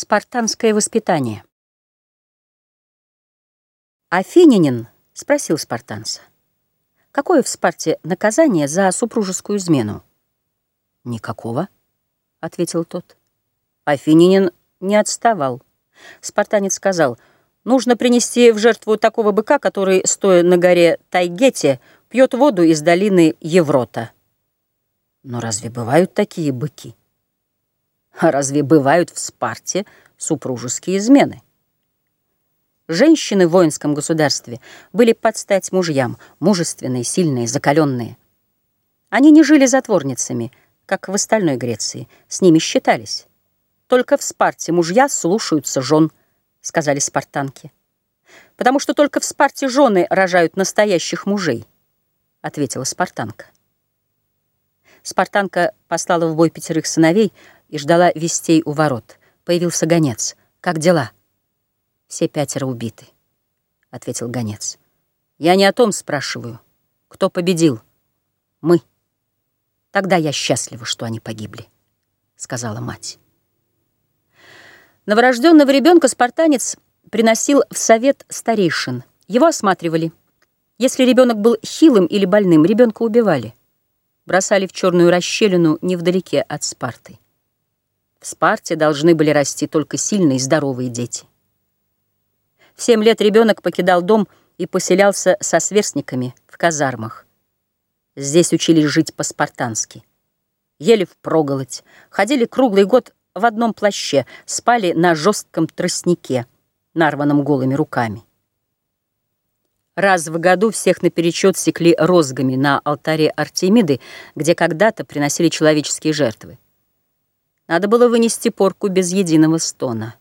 Спартанское воспитание. Афининин спросил спартанца, какое в Спарте наказание за супружескую измену? Никакого, ответил тот. Афининин не отставал. Спартанец сказал, нужно принести в жертву такого быка, который, стоя на горе Тайгете, пьет воду из долины Еврота. Но разве бывают такие быки? А разве бывают в Спарте супружеские измены? Женщины в воинском государстве были под стать мужьям, мужественные, сильные, закаленные. Они не жили затворницами, как в остальной Греции, с ними считались. Только в Спарте мужья слушаются жен, сказали спартанки. Потому что только в Спарте жены рожают настоящих мужей, ответила спартанка. Спартанка послала в бой пятерых сыновей, и ждала вестей у ворот. Появился гонец. «Как дела?» «Все пятеро убиты», — ответил гонец. «Я не о том спрашиваю. Кто победил?» «Мы». «Тогда я счастлива, что они погибли», — сказала мать. Новорожденного ребенка спартанец приносил в совет старейшин. Его осматривали. Если ребенок был хилым или больным, ребенка убивали. Бросали в черную расщелину невдалеке от Спарты. В Спарте должны были расти только сильные и здоровые дети. В семь лет ребенок покидал дом и поселялся со сверстниками в казармах. Здесь учились жить по-спартански. Ели впроголодь, ходили круглый год в одном плаще, спали на жестком тростнике, нарванном голыми руками. Раз в году всех наперечет секли розгами на алтаре Артемиды, где когда-то приносили человеческие жертвы. Надо было вынести порку без единого стона.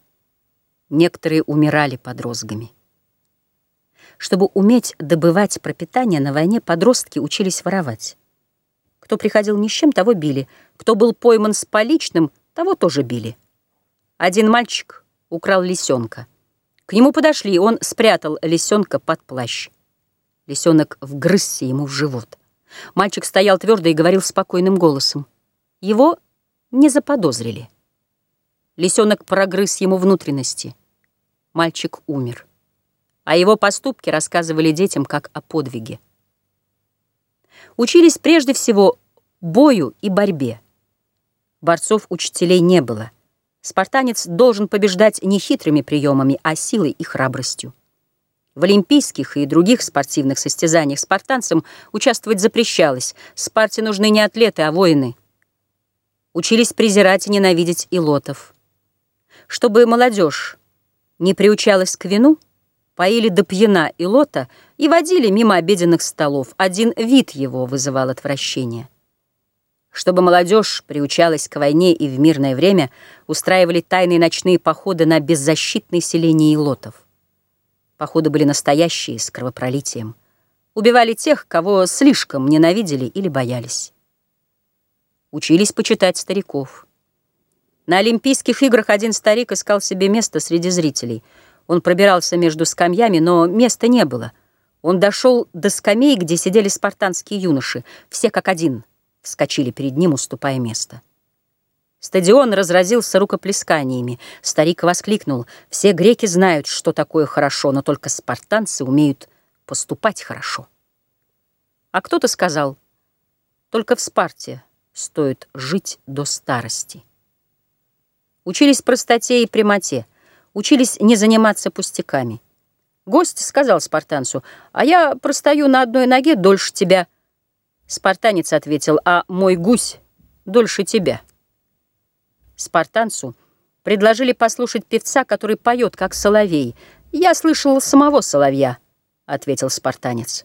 Некоторые умирали под розгами. Чтобы уметь добывать пропитание на войне, подростки учились воровать. Кто приходил ни с чем, того били. Кто был пойман с поличным, того тоже били. Один мальчик украл лисенка. К нему подошли, он спрятал лисенка под плащ. Лисенок вгрызся ему в живот. Мальчик стоял твердо и говорил спокойным голосом. Его не заподозрили. Лисенок прогрыз ему внутренности. Мальчик умер. А его поступки рассказывали детям как о подвиге. Учились прежде всего бою и борьбе. Борцов-учителей не было. Спартанец должен побеждать не хитрыми приемами, а силой и храбростью. В олимпийских и других спортивных состязаниях спартанцам участвовать запрещалось. Спарте нужны не атлеты, а воины – учились презирать и ненавидеть илотов. Чтобы молодежь не приучалась к вину, поили до пьяна илота и водили мимо обеденных столов. Один вид его вызывал отвращение. Чтобы молодежь приучалась к войне и в мирное время устраивали тайные ночные походы на беззащитные селения илотов. Походы были настоящие, с кровопролитием. Убивали тех, кого слишком ненавидели или боялись учились почитать стариков. На Олимпийских играх один старик искал себе место среди зрителей. Он пробирался между скамьями, но места не было. Он дошел до скамей, где сидели спартанские юноши. Все как один вскочили перед ним, уступая место. Стадион разразился рукоплесканиями. Старик воскликнул. «Все греки знают, что такое хорошо, но только спартанцы умеют поступать хорошо». А кто-то сказал, «Только в Спарте стоит жить до старости. Учились простоте и прямоте, учились не заниматься пустяками. Гость сказал спартанцу, «А я простою на одной ноге дольше тебя». Спартанец ответил, «А мой гусь дольше тебя». Спартанцу предложили послушать певца, который поет, как соловей. «Я слышал самого соловья», — ответил спартанец.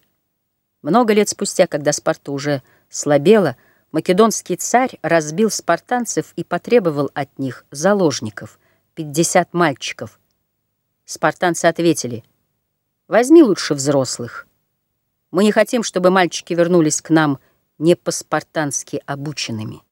Много лет спустя, когда Спарта уже слабела, Македонский царь разбил спартанцев и потребовал от них заложников, 50 мальчиков. Спартанцы ответили, возьми лучше взрослых. Мы не хотим, чтобы мальчики вернулись к нам не по-спартански обученными.